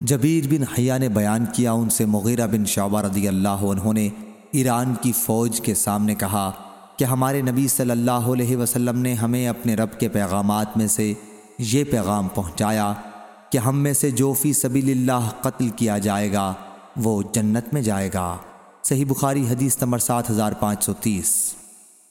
جبیر بن حیا نے بیان کیا، ان سے مغیرہ بن شعبہ رضی اللہ عنہ نے ایران کی فوج کے سامنے کہا کہ ہمارے نبی صلی اللہ علیہ وسلم نے ہمیں اپنے رب کے پیغامات میں سے یہ پیغام پہنچایا کہ ہم میں سے جو فی سبیل اللہ قتل کیا جائے گا، وہ جنت میں جائے گا۔ صحیح بخاری حدیث نمبر سات ہزار پانچ سو تیس۔